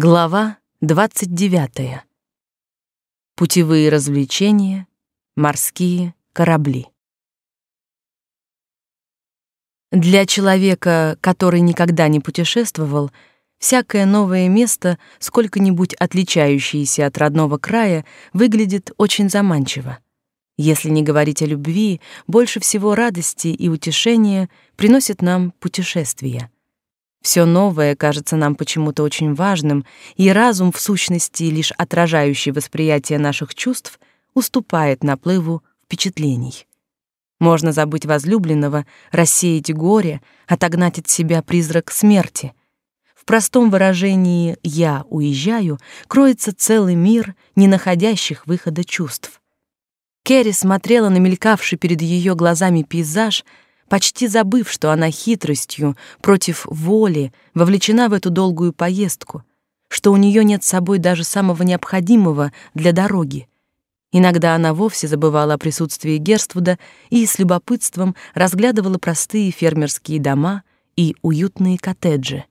Глава 29. Путевые развлечения, морские корабли. Для человека, который никогда не путешествовал, всякое новое место, сколько-нибудь отличающееся от родного края, выглядит очень заманчиво. Если не говорить о любви, больше всего радости и утешения приносит нам путешествия — все новое кажется нам почему-то очень важным, и разум, в сущности, лишь отражающий восприятие наших чувств, уступает наплыву впечатлений. Можно забыть возлюбленного, рассеять горе, отогнать от себя призрак смерти. В простом выражении «я уезжаю» кроется целый мир не находящих выхода чувств. Керри смотрела на мелькавший перед ее глазами пейзаж — почти забыв, что она хитростью, против воли, вовлечена в эту долгую поездку, что у нее нет с собой даже самого необходимого для дороги. Иногда она вовсе забывала о присутствии Герствуда и с любопытством разглядывала простые фермерские дома и уютные коттеджи.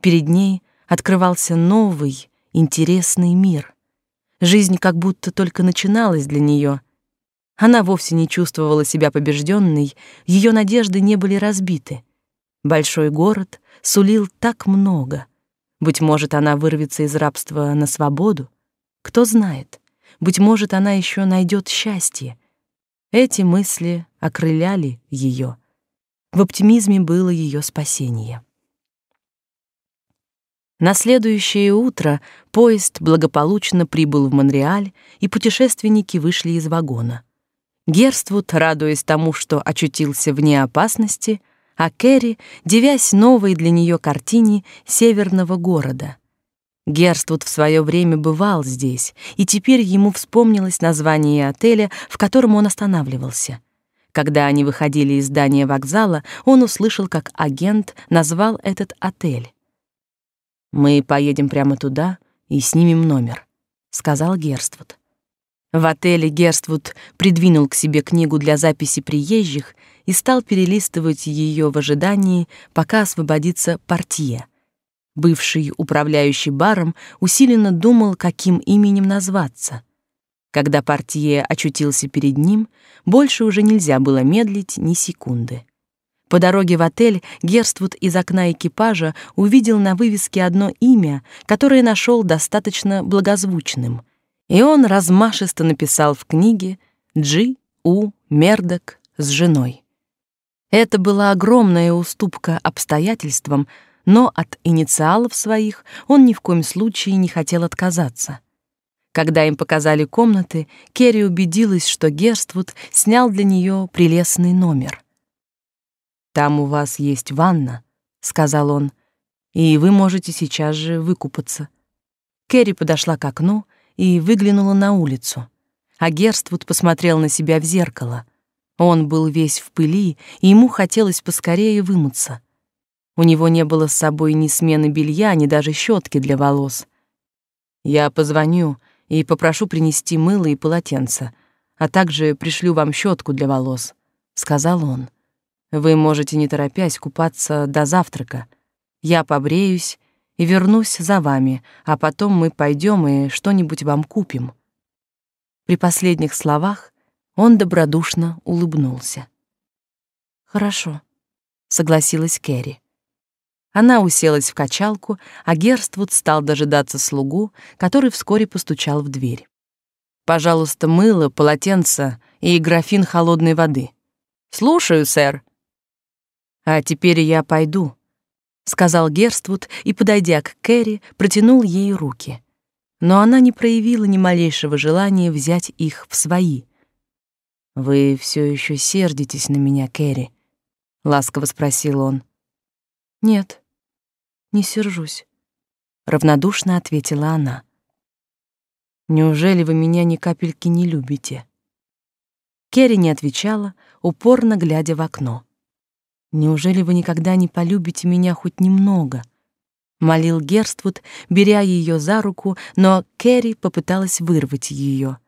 Перед ней открывался новый, интересный мир. Жизнь как будто только начиналась для нее, она вовсе не чувствовала себя побежденной, ее надежды не были разбиты. Большой город сулил так много. Быть может, она вырвется из рабства на свободу? Кто знает? Быть может, она еще найдет счастье. Эти мысли окрыляли ее. В оптимизме было ее спасение. На следующее утро поезд благополучно прибыл в Монреаль, и путешественники вышли из вагона. Герствуд, радуясь тому, что очутился вне опасности, а Кэрри, девясь новой для нее картине северного города. Герствуд в свое время бывал здесь, и теперь ему вспомнилось название отеля, в котором он останавливался. Когда они выходили из здания вокзала, он услышал, как агент назвал этот отель. «Мы поедем прямо туда и снимем номер», — сказал Герствуд. В отеле Герствуд придвинул к себе книгу для записи приезжих и стал перелистывать ее в ожидании, пока освободится портье. Бывший управляющий баром усиленно думал, каким именем назваться. Когда портье очутился перед ним, больше уже нельзя было медлить ни секунды. По дороге в отель Герствуд из окна экипажа увидел на вывеске одно имя, которое нашел достаточно благозвучным — и он размашисто написал в книге «Джи. У. Мердок с женой». Это была огромная уступка обстоятельствам, но от инициалов своих он ни в коем случае не хотел отказаться. Когда им показали комнаты, Керри убедилась, что Герствуд снял для нее прелестный номер. «Там у вас есть ванна», — сказал он, — «и вы можете сейчас же выкупаться». Керри подошла к окну и выглянула на улицу. А Герствуд посмотрел на себя в зеркало. Он был весь в пыли, и ему хотелось поскорее вымыться. У него не было с собой ни смены белья, ни даже щетки для волос. Я позвоню и попрошу принести мыло и полотенце, а также пришлю вам щетку для волос, сказал он. Вы можете не торопясь купаться до завтрака. Я побреюсь и вернусь за вами, а потом мы пойдем и что-нибудь вам купим». При последних словах он добродушно улыбнулся. «Хорошо», — согласилась Кэрри. Она уселась в качалку, а Герствуд стал дожидаться слугу, который вскоре постучал в дверь. «Пожалуйста, мыло, полотенце и графин холодной воды». «Слушаю, сэр». «А теперь я пойду», сказал Герствуд и, подойдя к Кэрри, протянул ей руки. Но она не проявила ни малейшего желания взять их в свои. Вы все еще сердитесь на меня, Кэрри? ласково спросил он. Нет, не сержусь, равнодушно ответила она. Неужели вы меня ни капельки не любите? Керри не отвечала, упорно глядя в окно. Неужели вы никогда не полюбите меня хоть немного? молил Герствуд, беря ее за руку, но Кэрри попыталась вырвать ее.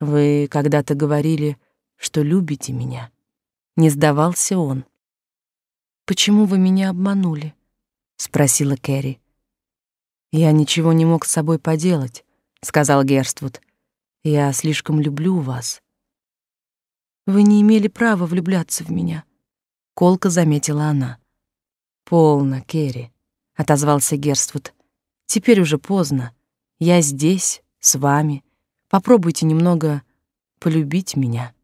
Вы когда-то говорили, что любите меня. Не сдавался он. Почему вы меня обманули? спросила Кэрри. «Я ничего не мог с собой поделать», — сказал Герствуд. «Я слишком люблю вас». «Вы не имели права влюбляться в меня», — колко заметила она. «Полно, Керри», — отозвался Герствуд. «Теперь уже поздно. Я здесь, с вами. Попробуйте немного полюбить меня».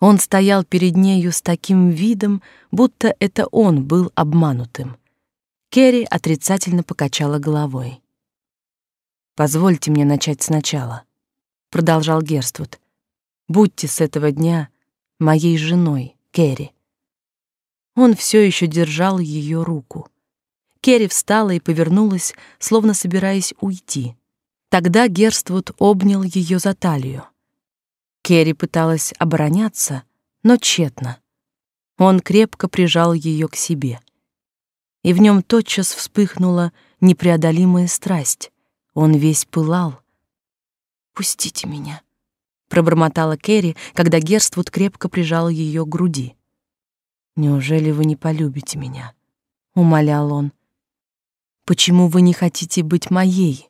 Он стоял перед нею с таким видом, будто это он был обманутым. Керри отрицательно покачала головой. «Позвольте мне начать сначала», — продолжал Герствуд. «Будьте с этого дня моей женой, Керри». Он все еще держал ее руку. Керри встала и повернулась, словно собираясь уйти. Тогда Герствуд обнял ее за талию. Керри пыталась обороняться, но тщетно. Он крепко прижал ее к себе. И в нем тотчас вспыхнула непреодолимая страсть. Он весь пылал. «Пустите меня», — пробормотала Керри, когда Герствуд крепко прижал ее к груди. Неужели вы не полюбите меня? умолял он. Почему вы не хотите быть моей?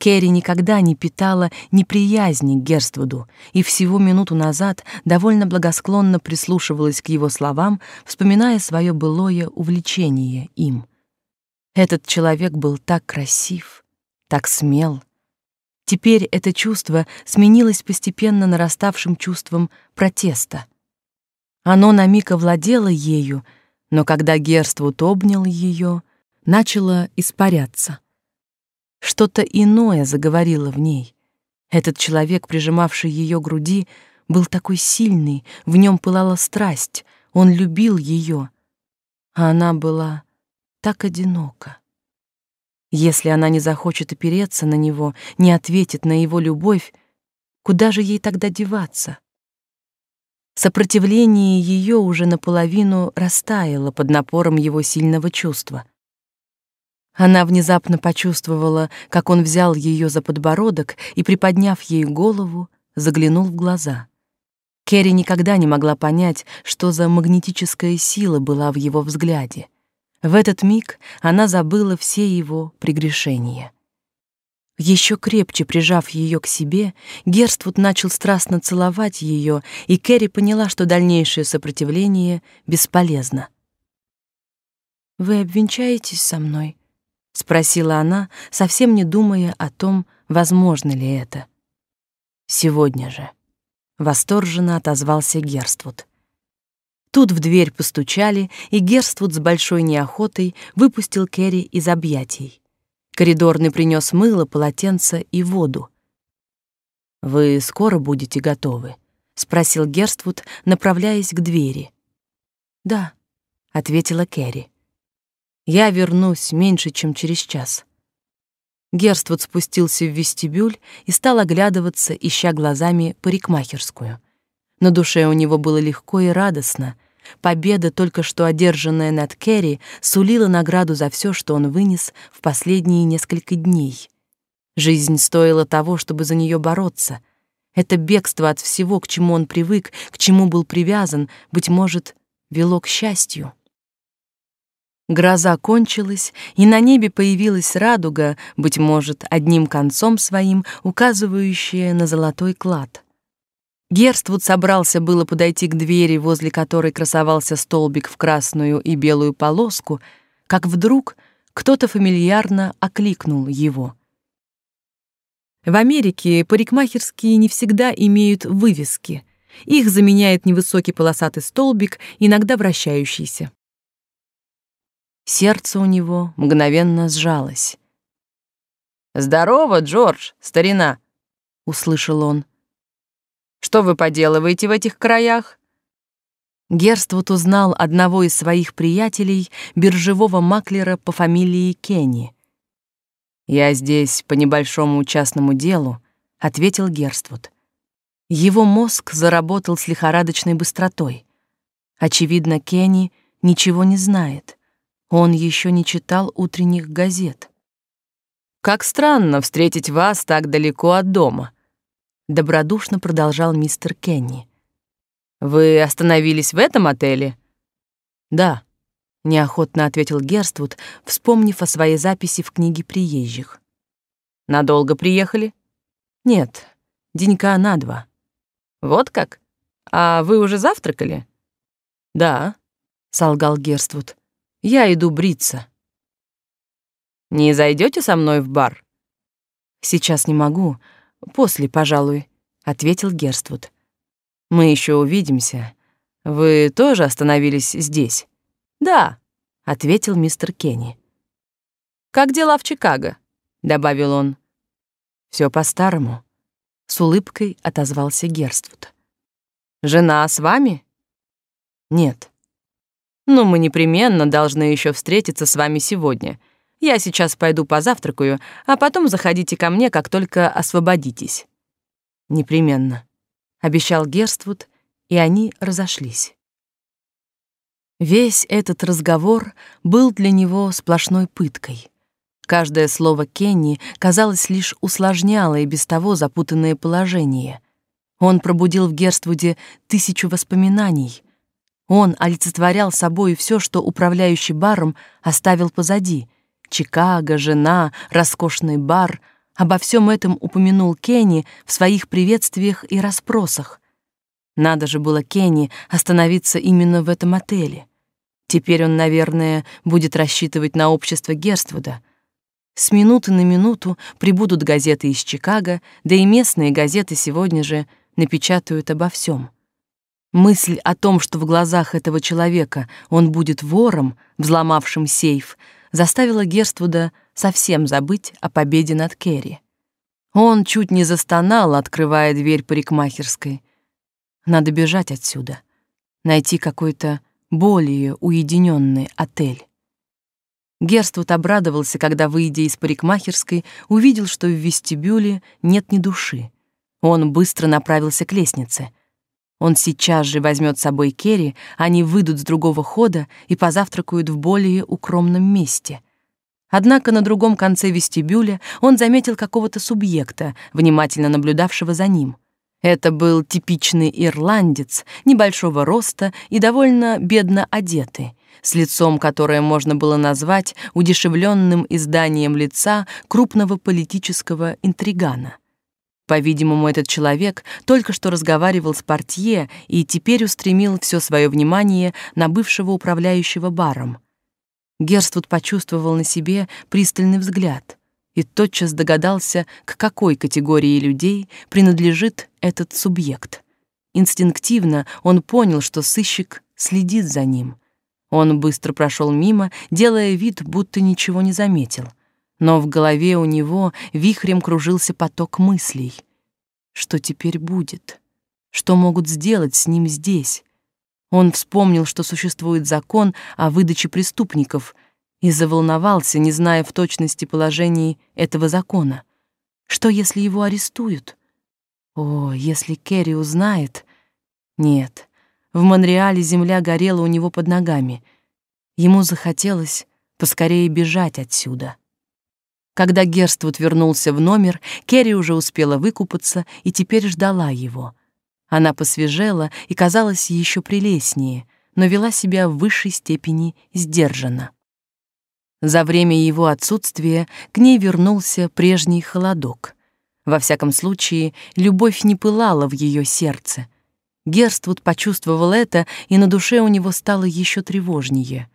Керри никогда не питала неприязни к Герствуду и всего минуту назад довольно благосклонно прислушивалась к его словам, вспоминая свое былое увлечение им. Этот человек был так красив, так смел. Теперь это чувство сменилось постепенно нараставшим чувством протеста. Оно на миг овладело ею, но когда Герствуд обнял ее, начало испаряться. Что-то иное заговорило в ней. Этот человек, прижимавший ее груди, был такой сильный, в нем пылала страсть, он любил ее, а она была так одинока. Если она не захочет опереться на него, не ответит на его любовь, куда же ей тогда деваться? Сопротивление ее уже наполовину растаяло под напором его сильного чувства. Она внезапно почувствовала, как он взял ее за подбородок и, приподняв ей голову, заглянул в глаза. Керри никогда не могла понять, что за магнетическая сила была в его взгляде. В этот миг она забыла все его прегрешения. Еще крепче прижав ее к себе, Герствуд начал страстно целовать ее, и Кэрри поняла, что дальнейшее сопротивление бесполезно. «Вы обвенчаетесь со мной?» — спросила она, совсем не думая о том, возможно ли это. «Сегодня же», — восторженно отозвался Герствуд. Тут в дверь постучали, и Герствуд с большой неохотой выпустил Кэрри из объятий. Коридорный принес мыло, полотенце и воду. «Вы скоро будете готовы?» — спросил Герствуд, направляясь к двери. «Да», — ответила Кэрри. «Я вернусь меньше, чем через час». Герствуд спустился в вестибюль и стал оглядываться, ища глазами парикмахерскую. На душе у него было легко и радостно — Победа, только что одержанная над Керри, сулила награду за все, что он вынес в последние несколько дней. Жизнь стоила того, чтобы за нее бороться. Это бегство от всего, к чему он привык, к чему был привязан, быть может, вело к счастью. Гроза кончилась, и на небе появилась радуга, быть может, одним концом своим указывающая на золотой клад — Герствуд собрался было подойти к двери, возле которой красовался столбик в красную и белую полоску, как вдруг кто-то фамильярно окликнул его. В Америке парикмахерские не всегда имеют вывески. Их заменяет невысокий полосатый столбик, иногда вращающийся. Сердце у него мгновенно сжалось. «Здорово, Джордж, старина!» — услышал он. Что вы поделываете в этих краях?» Герствуд узнал одного из своих приятелей, биржевого маклера по фамилии Кенни. «Я здесь по небольшому частному делу», — ответил Герствуд. Его мозг заработал с лихорадочной быстротой. Очевидно, Кенни ничего не знает. Он еще не читал утренних газет. «Как странно встретить вас так далеко от дома», добродушно продолжал мистер Кенни. Вы остановились в этом отеле? Да, неохотно ответил Герствуд, вспомнив о своей записи в книге приезжих. Надолго приехали? Нет, денька на два. Вот как? А вы уже завтракали? Да, солгал Герствуд. Я иду бриться. Не зайдете со мной в бар? Сейчас не могу. После, пожалуй, ответил Герствуд. Мы еще увидимся. Вы тоже остановились здесь? Да, ответил мистер Кенни. Как дела в Чикаго? добавил он. Все по-старому, с улыбкой отозвался Герствуд. Жена с вами? Нет. Ну, мы непременно должны еще встретиться с вами сегодня. Я сейчас пойду позавтракаю, а потом заходите ко мне, как только освободитесь. Непременно, обещал Герствуд, и они разошлись. Весь этот разговор был для него сплошной пыткой. Каждое слово Кенни, казалось, лишь усложняло и без того запутанное положение. Он пробудил в Герствуде тысячу воспоминаний. Он олицетворял собой все, что управляющий баром оставил позади. Чикаго, жена, роскошный бар. Обо всем этом упомянул Кенни в своих приветствиях и расспросах. Надо же было Кенни остановиться именно в этом отеле. Теперь он, наверное, будет рассчитывать на общество Герствуда. С минуты на минуту прибудут газеты из Чикаго, да и местные газеты сегодня же напечатают обо всем. Мысль о том, что в глазах этого человека он будет вором, взломавшим сейф, заставила Герствуда совсем забыть о победе над Керри. Он чуть не застонал, открывая дверь парикмахерской. Надо бежать отсюда, найти какой-то более уединенный отель. Герствуд обрадовался, когда, выйдя из парикмахерской, увидел, что в вестибюле нет ни души. Он быстро направился к лестнице. Он сейчас же возьмет с собой Керри, они выйдут с другого хода и позавтракают в более укромном месте. Однако на другом конце вестибюля он заметил какого-то субъекта, внимательно наблюдавшего за ним — это был типичный ирландец, небольшого роста и довольно бедно одетый, с лицом, которое можно было назвать удешевленным изданием лица крупного политического интригана. По-видимому, этот человек только что разговаривал с портье и теперь устремил все свое внимание на бывшего управляющего баром. Герствуд почувствовал на себе пристальный взгляд — и тотчас догадался, к какой категории людей принадлежит этот субъект. Инстинктивно он понял, что сыщик следит за ним. Он быстро прошел мимо, делая вид, будто ничего не заметил. Но в голове у него вихрем кружился поток мыслей. Что теперь будет? Что могут сделать с ним здесь? Он вспомнил, что существует закон о выдаче преступников — и заволновался, не зная в точности положений этого закона. Что, если его арестуют? О, если Керри узнает... Нет, в Монреале земля горела у него под ногами. Ему захотелось поскорее бежать отсюда. Когда Герствуд вернулся в номер, Керри уже успела выкупаться и теперь ждала его. Она посвежела и казалась еще прелестнее, но вела себя в высшей степени сдержанно. За время его отсутствия к ней вернулся прежний холодок. Во всяком случае, любовь не пылала в ее сердце. Герствуд почувствовал это, и на душе у него стало еще тревожнее.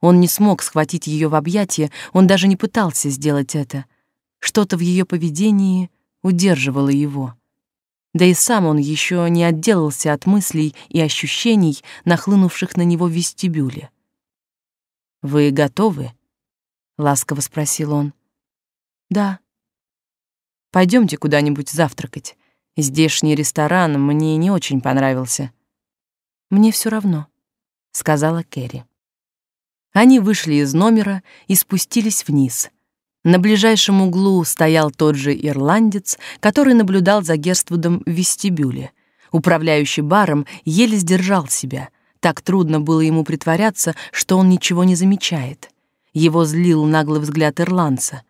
Он не смог схватить ее в объятия, он даже не пытался сделать это. Что-то в ее поведении удерживало его. Да и сам он еще не отделался от мыслей и ощущений, нахлынувших на него в вестибюле. «Вы готовы?» ласково спросил он. Да. Пойдемте куда-нибудь завтракать. Здешний ресторан мне не очень понравился. Мне все равно, сказала Кэрри. Они вышли из номера и спустились вниз. На ближайшем углу стоял тот же ирландец, который наблюдал за Герствудом в вестибюле. Управляющий баром еле сдержал себя. Так трудно было ему притворяться, что он ничего не замечает. Его злил наглый взгляд ирландца.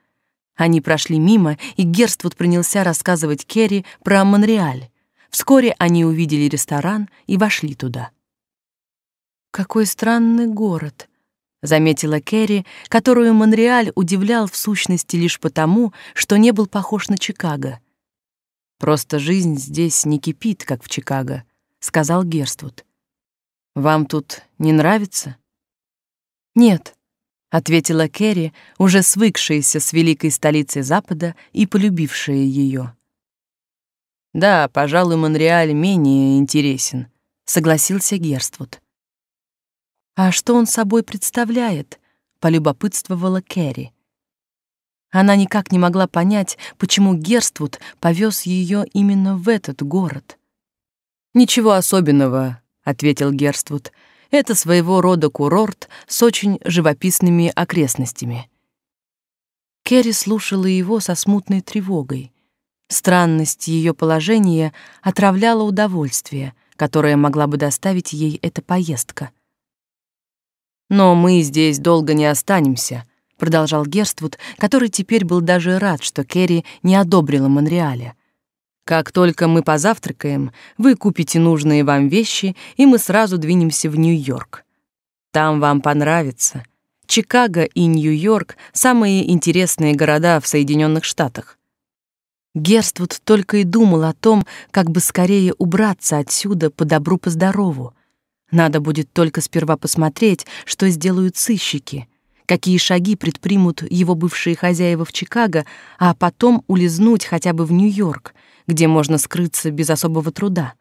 Они прошли мимо, и Герствуд принялся рассказывать Керри про Монреаль. Вскоре они увидели ресторан и вошли туда. «Какой странный город», — заметила Кэрри, которую Монреаль удивлял в сущности лишь потому, что не был похож на Чикаго. Просто жизнь здесь не кипит, как в Чикаго, сказал Герствуд. Вам тут не нравится? Нет, ответила Кэрри, уже свыкшаяся с великой столицей Запада и полюбившая ее. Да, пожалуй, Монреаль менее интересен, согласился Герствуд. А что он собой представляет? полюбопытствовала Кэрри. Она никак не могла понять, почему Герствуд повез ее именно в этот город. «Ничего особенного», — ответил Герствуд. «Это своего рода курорт с очень живописными окрестностями». Керри слушала его со смутной тревогой. Странность ее положения отравляла удовольствие, которое могла бы доставить ей эта поездка. «Но мы здесь долго не останемся», продолжал Герствуд, который теперь был даже рад, что Керри не одобрила Монреаля. Как только мы позавтракаем, вы купите нужные вам вещи, и мы сразу двинемся в Нью-Йорк. Там вам понравится. Чикаго и Нью-Йорк — самые интересные города в Соединенных Штатах. Герствуд только и думал о том, как бы скорее убраться отсюда по добру по. Надо будет только сперва посмотреть, что сделают сыщики — какие шаги предпримут его бывшие хозяева в Чикаго, а потом улизнуть хотя бы в Нью-Йорк, где можно скрыться без особого труда.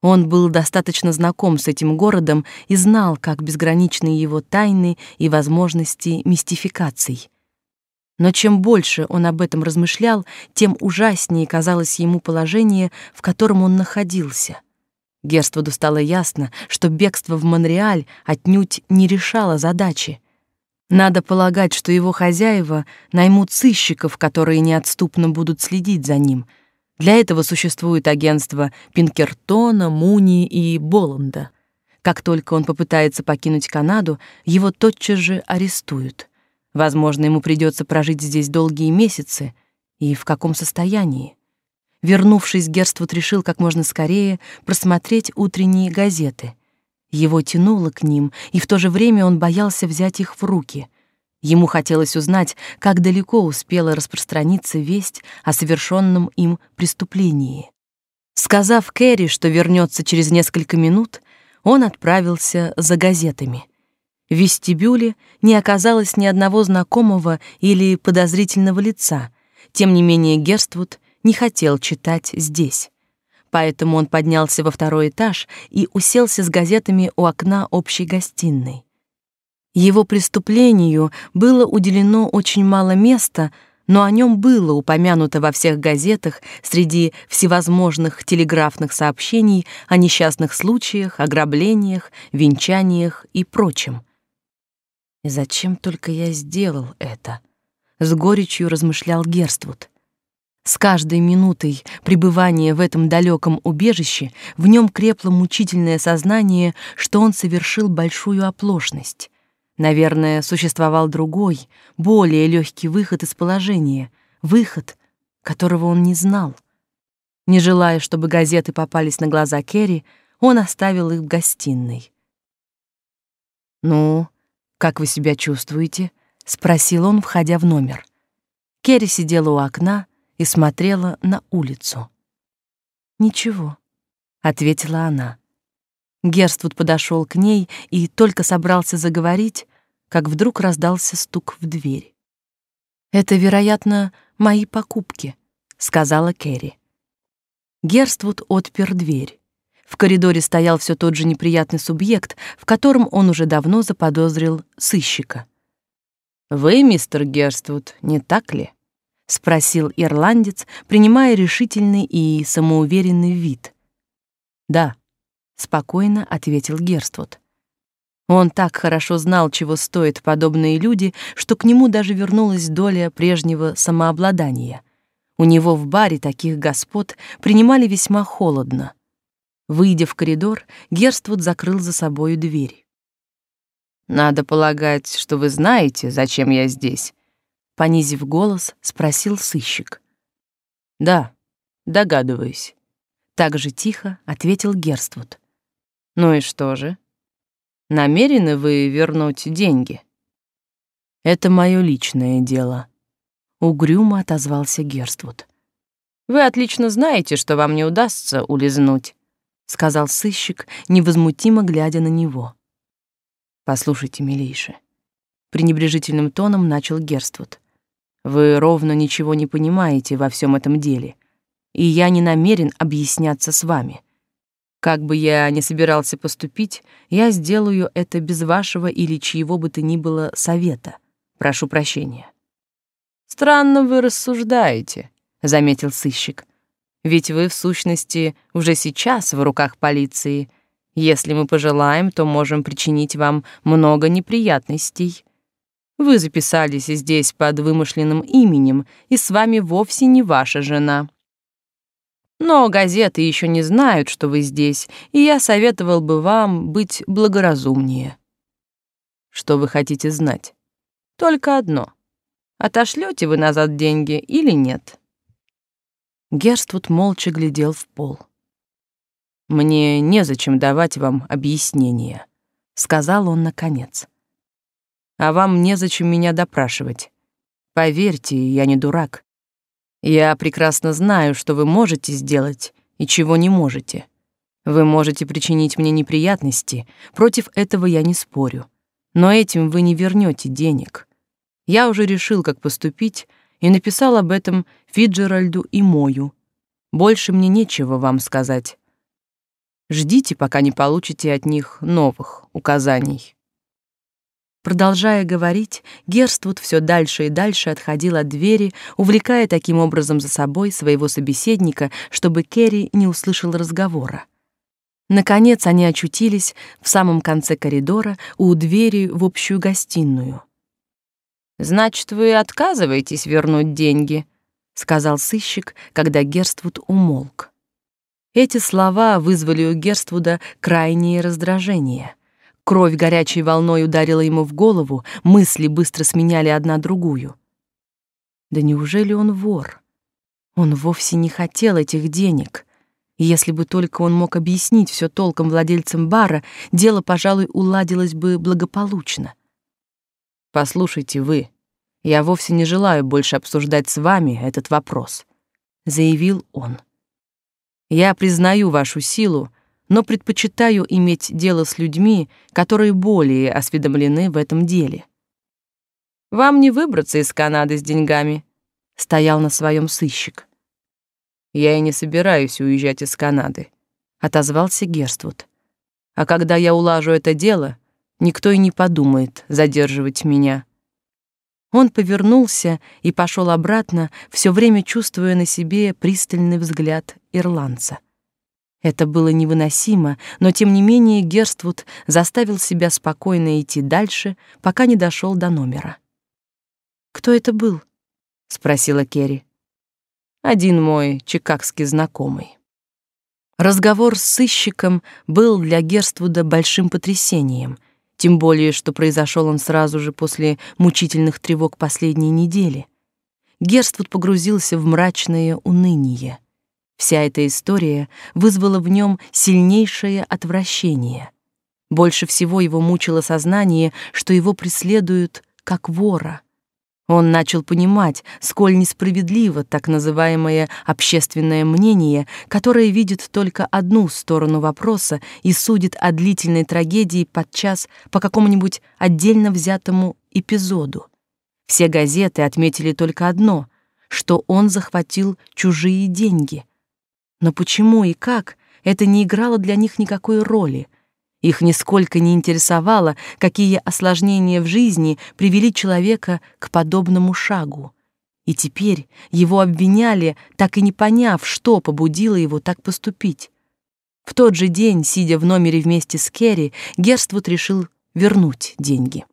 Он был достаточно знаком с этим городом и знал, как безграничны его тайны и возможности мистификаций. Но чем больше он об этом размышлял, тем ужаснее казалось ему положение, в котором он находился. Герствуду стало ясно, что бегство в Монреаль отнюдь не решало задачи. Надо полагать, что его хозяева наймут сыщиков, которые неотступно будут следить за ним. Для этого существует агентство Пинкертона, Муни и Боланда. Как только он попытается покинуть Канаду, его тотчас же арестуют. Возможно, ему придется прожить здесь долгие месяцы. И в каком состоянии? Вернувшись, Герствуд решил как можно скорее просмотреть утренние газеты. Его тянуло к ним, и в то же время он боялся взять их в руки. Ему хотелось узнать, как далеко успела распространиться весть о совершенном им преступлении. Сказав Кэрри, что вернется через несколько минут, он отправился за газетами. В вестибюле не оказалось ни одного знакомого или подозрительного лица. Тем не менее Герствуд не хотел читать здесь поэтому он поднялся во второй этаж и уселся с газетами у окна общей гостиной. Его преступлению было уделено очень мало места, но о нем было упомянуто во всех газетах среди всевозможных телеграфных сообщений о несчастных случаях, ограблениях, венчаниях и прочем. И зачем только я сделал это? С горечью размышлял Герствуд. С каждой минутой пребывания в этом далеком убежище в нем крепло мучительное сознание, что он совершил большую оплошность. Наверное, существовал другой, более легкий выход из положения, выход, которого он не знал. Не желая, чтобы газеты попались на глаза Керри, он оставил их в гостиной. «Ну, как вы себя чувствуете?» — спросил он, входя в номер. Керри сидела у окна, и смотрела на улицу. «Ничего», — ответила она. Герствуд подошел к ней и только собрался заговорить, как вдруг раздался стук в дверь. «Это, вероятно, мои покупки», — сказала Кэрри. Герствуд отпер дверь. В коридоре стоял все тот же неприятный субъект, в котором он уже давно заподозрил сыщика. «Вы, мистер Герствуд, не так ли?» Спросил ирландец, принимая решительный и самоуверенный вид. Да, спокойно ответил Герствуд. Он так хорошо знал, чего стоят подобные люди, что к нему даже вернулась доля прежнего самообладания. У него в баре таких господ принимали весьма холодно. Выйдя в коридор, Герствуд закрыл за собою дверь. Надо полагать, что вы знаете, зачем я здесь, понизив голос, спросил сыщик. Да, догадываюсь, так же тихо ответил Герствуд. Ну и что же? Намерены вы вернуть деньги? Это мое личное дело. Угрюмо отозвался Герствуд. Вы отлично знаете, что вам не удастся улизнуть, сказал сыщик, невозмутимо глядя на него. Послушайте, милейший, пренебрежительным тоном начал Герствуд. Вы ровно ничего не понимаете во всем этом деле, и я не намерен объясняться с вами. Как бы я ни собирался поступить, я сделаю это без вашего или чьего бы то ни было совета. Прошу прощения. Странно вы рассуждаете, заметил сыщик. Ведь вы в сущности уже сейчас в руках полиции. Если мы пожелаем, то можем причинить вам много неприятностей. Вы записались здесь под вымышленным именем, и с вами вовсе не ваша жена. Но газеты еще не знают, что вы здесь, и я советовал бы вам быть благоразумнее. Что вы хотите знать? Только одно. Отошлете вы назад деньги или нет? Герствуд молча глядел в пол. «Мне незачем давать вам объяснения», — сказал он наконец. «А вам незачем меня допрашивать. Поверьте, я не дурак. Я прекрасно знаю, что вы можете сделать и чего не можете. Вы можете причинить мне неприятности, против этого я не спорю. Но этим вы не вернете денег. Я уже решил, как поступить, и написал об этом Фиджеральду и Мою. Больше мне нечего вам сказать. Ждите, пока не получите от них новых указаний. Продолжая говорить, Герствуд все дальше и дальше отходил от двери, увлекая таким образом за собой своего собеседника, чтобы Керри не услышал разговора. Наконец они очутились в самом конце коридора у двери в общую гостиную. «Значит, вы отказываетесь вернуть деньги?» — сказал сыщик, когда Герствуд умолк. Эти слова вызвали у Герствуда крайнее раздражение. Кровь горячей волной ударила ему в голову, мысли быстро сменяли одна другую. Да неужели он вор? Он вовсе не хотел этих денег. Если бы только он мог объяснить все толком владельцам бара, дело, пожалуй, уладилось бы благополучно. Послушайте вы, я вовсе не желаю больше обсуждать с вами этот вопрос, заявил он. Я признаю вашу силу, но предпочитаю иметь дело с людьми, которые более осведомлены в этом деле. Вам не выбраться из Канады с деньгами, стоял на своем сыщик. Я и не собираюсь уезжать из Канады, отозвался Герствуд. А когда я улажу это дело, никто и не подумает задерживать меня. Он повернулся и пошел обратно, все время чувствуя на себе пристальный взгляд ирландца. Это было невыносимо, но тем не менее Герствуд заставил себя спокойно идти дальше, пока не дошел до номера. «Кто это был?» — спросила Керри. «Один мой чикагский знакомый». Разговор с сыщиком был для Герствуда большим потрясением, тем более, что произошел он сразу же после мучительных тревог последней недели. Герствуд погрузился в мрачное уныние. Вся эта история вызвала в нем сильнейшее отвращение. Больше всего его мучило сознание, что его преследуют как вора. Он начал понимать, сколь несправедливо так называемое общественное мнение, которое видит только одну сторону вопроса и судит о длительной трагедии подчас по какому-нибудь отдельно взятому эпизоду. Все газеты отметили только одно, что он захватил чужие деньги, но почему и как, это не играло для них никакой роли. Их нисколько не интересовало, какие осложнения в жизни привели человека к подобному шагу. И теперь его обвиняли, так и не поняв, что побудило его так поступить. В тот же день, сидя в номере вместе с Керри, Герствуд решил вернуть деньги.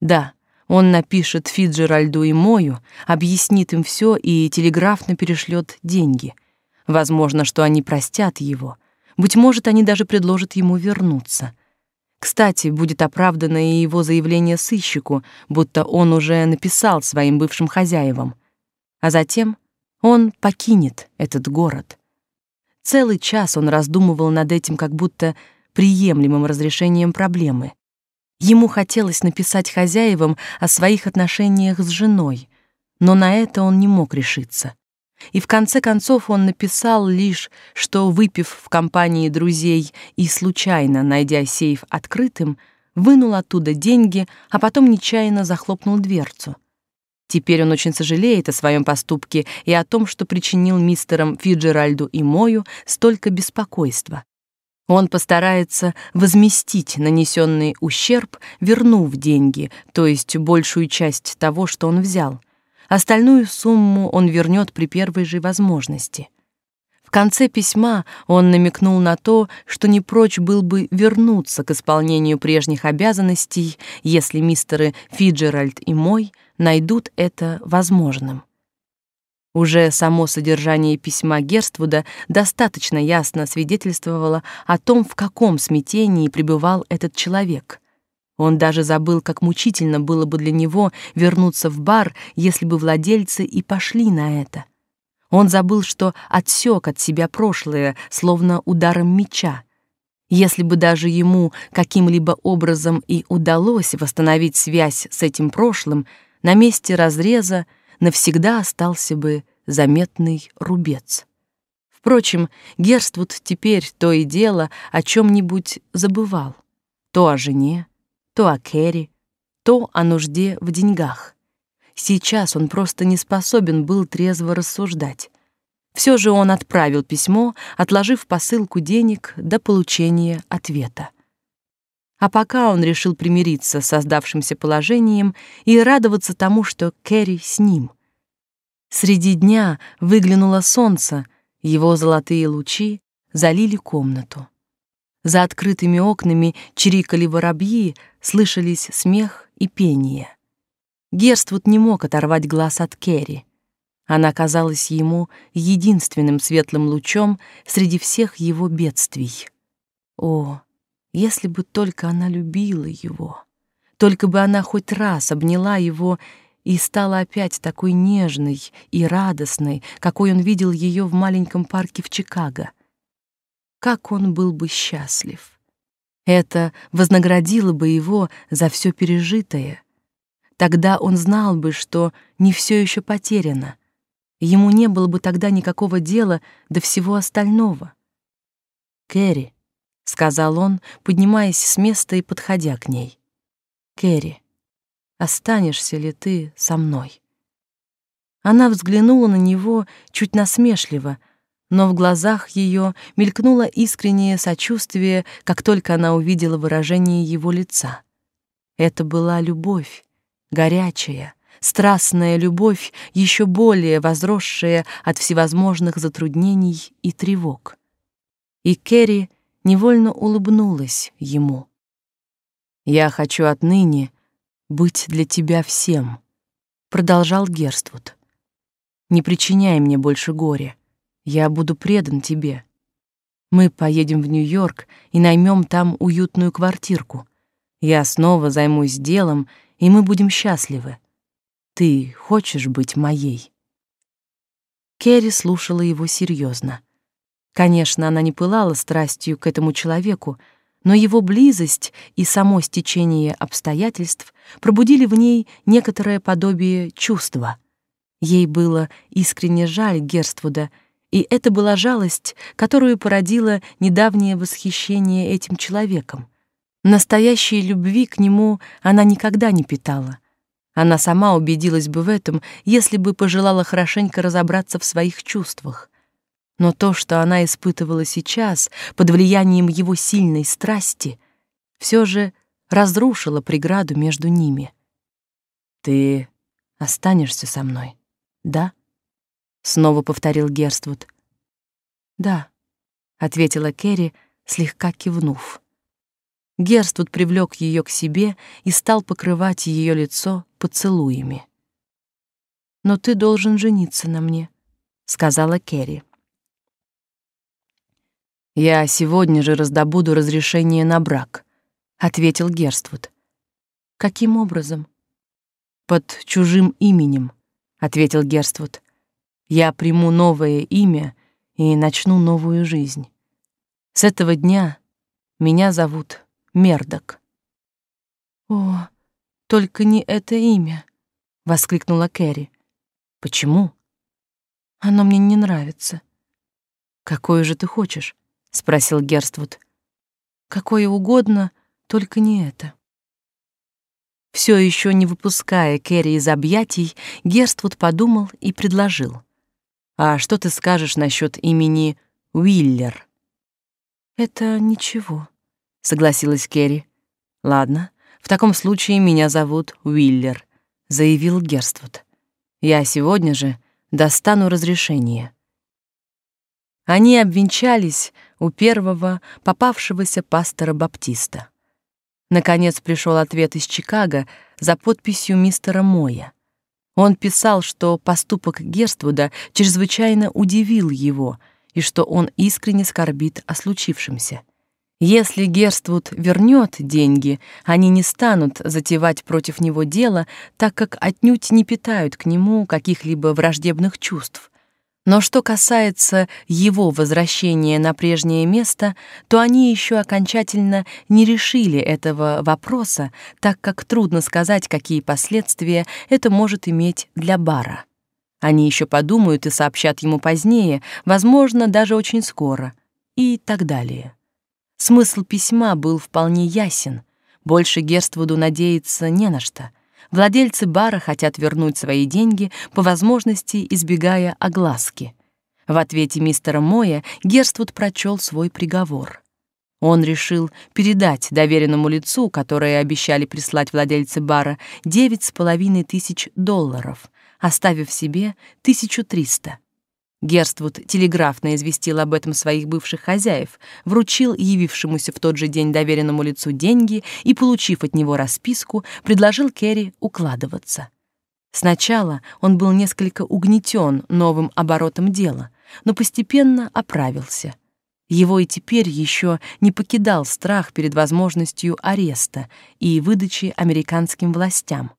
Да, он напишет Фиджеральду и Мою, объяснит им все и телеграфно перешлет деньги. Возможно, что они простят его. Быть может, они даже предложат ему вернуться. Кстати, будет оправдано и его заявление сыщику, будто он уже написал своим бывшим хозяевам. А затем он покинет этот город. Целый час он раздумывал над этим, как будто приемлемым разрешением проблемы. Ему хотелось написать хозяевам о своих отношениях с женой, но на это он не мог решиться. И в конце концов он написал лишь, что, выпив в компании друзей и случайно найдя сейф открытым, вынул оттуда деньги, а потом нечаянно захлопнул дверцу. Теперь он очень сожалеет о своем поступке и о том, что причинил мистерам Фиджеральду и Мою столько беспокойства. Он постарается возместить нанесенный ущерб, вернув деньги, то есть большую часть того, что он взял. Остальную сумму он вернет при первой же возможности. В конце письма он намекнул на то, что не прочь был бы вернуться к исполнению прежних обязанностей, если мистеры Фиджеральд и Мой найдут это возможным. Уже само содержание письма Герствуда достаточно ясно свидетельствовало о том, в каком смятении пребывал этот человек. Он даже забыл, как мучительно было бы для него вернуться в бар, если бы владельцы и пошли на это. Он забыл, что отсек от себя прошлое, словно ударом меча. Если бы даже ему каким-либо образом и удалось восстановить связь с этим прошлым, на месте разреза навсегда остался бы заметный рубец. Впрочем, Герствуд теперь то и дело о чем-нибудь забывал. То о жене, то о Кэрри, то о нужде в деньгах. Сейчас он просто не способен был трезво рассуждать. Все же он отправил письмо, отложив посылку денег до получения ответа. А пока он решил примириться с создавшимся положением и радоваться тому, что Кэрри с ним. Среди дня выглянуло солнце, его золотые лучи залили комнату. За открытыми окнами чирикали воробьи, слышались смех и пение. Герствуд не мог оторвать глаз от Керри. Она казалась ему единственным светлым лучом среди всех его бедствий. О, если бы только она любила его, только бы она хоть раз обняла его и стала опять такой нежной и радостной, какой он видел ее в маленьком парке в Чикаго. Как он был бы счастлив! Это вознаградило бы его за все пережитое. Тогда он знал бы, что не все еще потеряно. Ему не было бы тогда никакого дела до всего остального. «Кэрри», — сказал он, поднимаясь с места и подходя к ней. «Кэрри, останешься ли ты со мной?» Она взглянула на него чуть насмешливо, но в глазах ее мелькнуло искреннее сочувствие, как только она увидела выражение его лица. Это была любовь, горячая, страстная любовь, еще более возросшая от всевозможных затруднений и тревог. И Кэрри невольно улыбнулась ему. «Я хочу отныне быть для тебя всем», — продолжал Герствуд. «Не причиняй мне больше горя. Я буду предан тебе. Мы поедем в Нью-Йорк и наймем там уютную квартирку. Я снова займусь делом, и мы будем счастливы. Ты хочешь быть моей?» Керри слушала его серьезно. Конечно, она не пылала страстью к этому человеку, но его близость и само стечение обстоятельств пробудили в ней некоторое подобие чувства. Ей было искренне жаль Герствуда, и это была жалость, которую породило недавнее восхищение этим человеком. Настоящей любви к нему она никогда не питала. Она сама убедилась бы в этом, если бы пожелала хорошенько разобраться в своих чувствах. Но то, что она испытывала сейчас под влиянием его сильной страсти, все же разрушило преграду между ними. «Ты останешься со мной, да?» — снова повторил Герствуд. «Да», — ответила Керри, слегка кивнув. Герствуд привлек ее к себе и стал покрывать ее лицо поцелуями. «Но ты должен жениться на мне», — сказала Керри. «Я сегодня же раздобуду разрешение на брак», — ответил Герствуд. «Каким образом?» «Под чужим именем», — ответил Герствуд. «Я приму новое имя и начну новую жизнь. С этого дня Меня зовут Мердок. О, только не это имя, воскликнула Кэрри. Почему? Оно мне не нравится. Какое же ты хочешь? Спросил Герствуд. Какое угодно, только не это. Все еще не выпуская Кэрри из объятий, Герствуд подумал и предложил. «А что ты скажешь насчет имени Уиллер?» «Это ничего», — согласилась Керри. «Ладно, в таком случае меня зовут Уиллер», — заявил Герствуд. «Я сегодня же достану разрешение». Они обвенчались у первого попавшегося пастора Баптиста. Наконец пришел ответ из Чикаго за подписью мистера Моя. Он писал, что поступок Герствуда чрезвычайно удивил его — и что он искренне скорбит о случившемся. Если Герствуд вернет деньги, они не станут затевать против него дело, так как отнюдь не питают к нему каких-либо враждебных чувств. Но что касается его возвращения на прежнее место, то они еще окончательно не решили этого вопроса, так как трудно сказать, какие последствия это может иметь для бара. Они еще подумают и сообщат ему позднее, возможно, даже очень скоро, и так далее. Смысл письма был вполне ясен. Больше Герствуду надеяться не на что. Владельцы бара хотят вернуть свои деньги, по возможности избегая огласки. В ответе мистера Моя Герствуд прочел свой приговор. Он решил передать доверенному лицу, которое обещали прислать владельцы бара, девять с половиной тысяч долларов, оставив себе 1300. Герствуд телеграфно известил об этом своих бывших хозяев, вручил явившемуся в тот же день доверенному лицу деньги и, получив от него расписку, предложил Керри укладываться. Сначала он был несколько угнетен новым оборотом дела, но постепенно оправился. Его и теперь еще не покидал страх перед возможностью ареста и выдачи американским властям.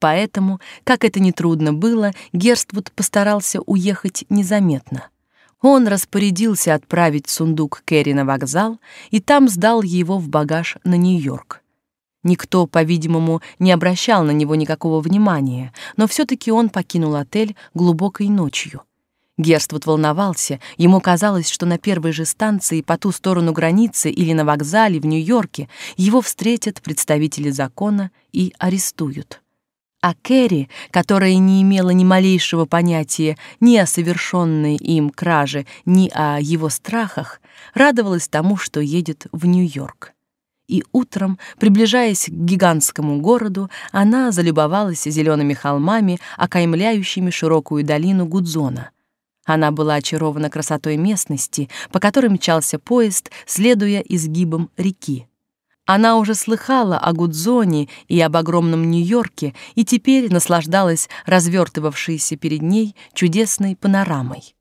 Поэтому, как это ни трудно было, Герствуд постарался уехать незаметно. Он распорядился отправить сундук Кэрри на вокзал и там сдал его в багаж на Нью-Йорк. Никто, по-видимому, не обращал на него никакого внимания, но все таки он покинул отель глубокой ночью. Герствуд волновался, ему казалось, что на первой же станции по ту сторону границы или на вокзале в Нью-Йорке его встретят представители закона и арестуют. А Кэрри, которая не имела ни малейшего понятия ни о совершенной им краже, ни о его страхах, радовалась тому, что едет в Нью-Йорк. И утром, приближаясь к гигантскому городу, она залюбовалась зелеными холмами, окаймляющими широкую долину Гудзона. Она была очарована красотой местности, по которой мчался поезд, следуя изгибам реки. Она уже слыхала о Гудзоне и об огромном Нью-Йорке и теперь наслаждалась развертывавшейся перед ней чудесной панорамой.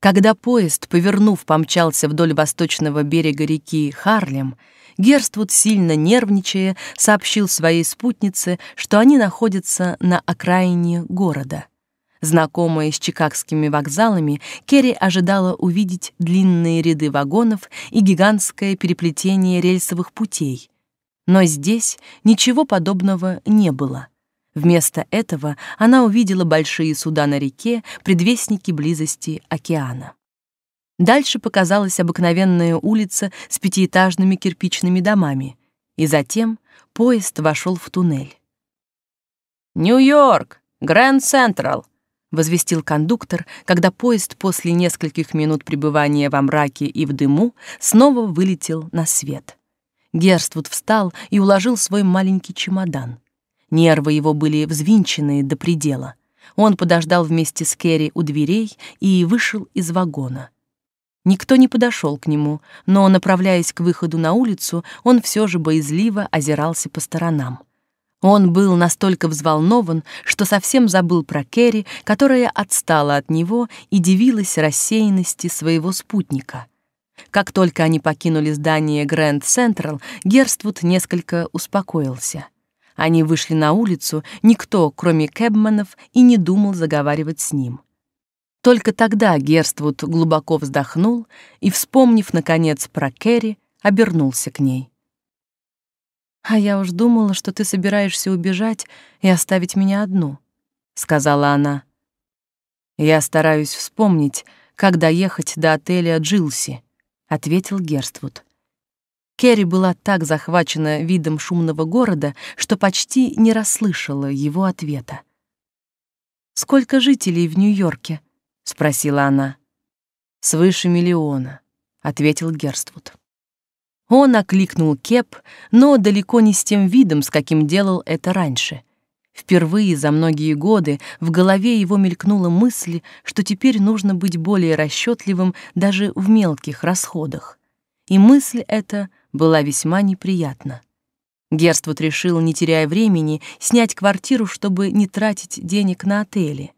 Когда поезд, повернув, помчался вдоль восточного берега реки Харлем, Герствуд, сильно нервничая, сообщил своей спутнице, что они находятся на окраине города. Знакомая с чикагскими вокзалами, Керри ожидала увидеть длинные ряды вагонов и гигантское переплетение рельсовых путей, но здесь ничего подобного не было. Вместо этого она увидела большие суда на реке, предвестники близости океана. Дальше показалась обыкновенная улица с пятиэтажными кирпичными домами, и затем поезд вошел в туннель. «Нью-Йорк! Гранд Централ!» — возвестил кондуктор, когда поезд после нескольких минут пребывания во мраке и в дыму снова вылетел на свет. Герствуд встал и уложил свой маленький чемодан. Нервы его были взвинчены до предела. Он подождал вместе с Керри у дверей и вышел из вагона. Никто не подошел к нему, но, направляясь к выходу на улицу, он все же боязливо озирался по сторонам. Он был настолько взволнован, что совсем забыл про Керри, которая отстала от него и дивилась рассеянности своего спутника — как только они покинули здание Грэнд Централ, Герствуд несколько успокоился. Они вышли на улицу, никто, кроме кэбманов, и не думал заговаривать с ним. Только тогда Герствуд глубоко вздохнул и, вспомнив, наконец, про Керри, обернулся к ней. «А я уж думала, что ты собираешься убежать и оставить меня одну», — сказала она. «Я стараюсь вспомнить, как доехать до отеля Джилси», — ответил Герствуд. Керри была так захвачена видом шумного города, что почти не расслышала его ответа. «Сколько жителей в Нью-Йорке?» — спросила она. «Свыше миллиона», — ответил Герствуд. Он окликнул Кеп, но далеко не с тем видом, с каким делал это раньше. Впервые за многие годы в голове его мелькнула мысль, что теперь нужно быть более расчетливым даже в мелких расходах. И мысль эта была весьма неприятна. Герствуд решил, не теряя времени, снять квартиру, чтобы не тратить денег на отели.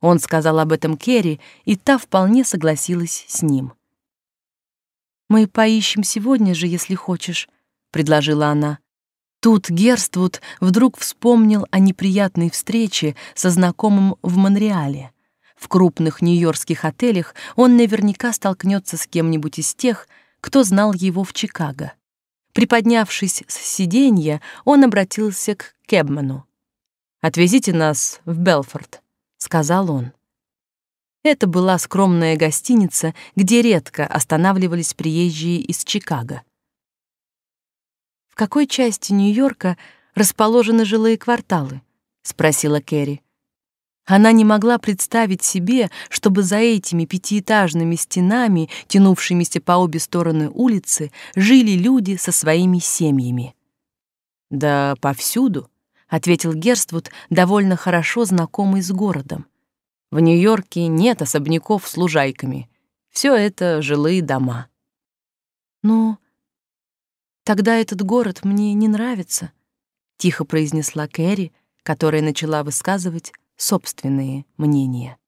Он сказал об этом Керри, и та вполне согласилась с ним. «Мы поищем сегодня же, если хочешь», — предложила она. Тут Герствуд вдруг вспомнил о неприятной встрече со знакомым в Монреале. В крупных нью-йоркских отелях он наверняка столкнется с кем-нибудь из тех, кто знал его в Чикаго. Приподнявшись с сиденья, он обратился к Кебману. «Отвезите нас в Белфорд», — сказал он. Это была скромная гостиница, где редко останавливались приезжие из Чикаго. «В какой части Нью-Йорка расположены жилые кварталы?» — спросила Кэрри. Она не могла представить себе, чтобы за этими пятиэтажными стенами, тянувшимися по обе стороны улицы, жили люди со своими семьями. «Да повсюду», — ответил Герствуд, довольно хорошо знакомый с городом. «В Нью-Йорке нет особняков с лужайками. Все это жилые дома». «Ну, тогда этот город мне не нравится», — тихо произнесла Кэрри, которая начала высказывать собственные мнения.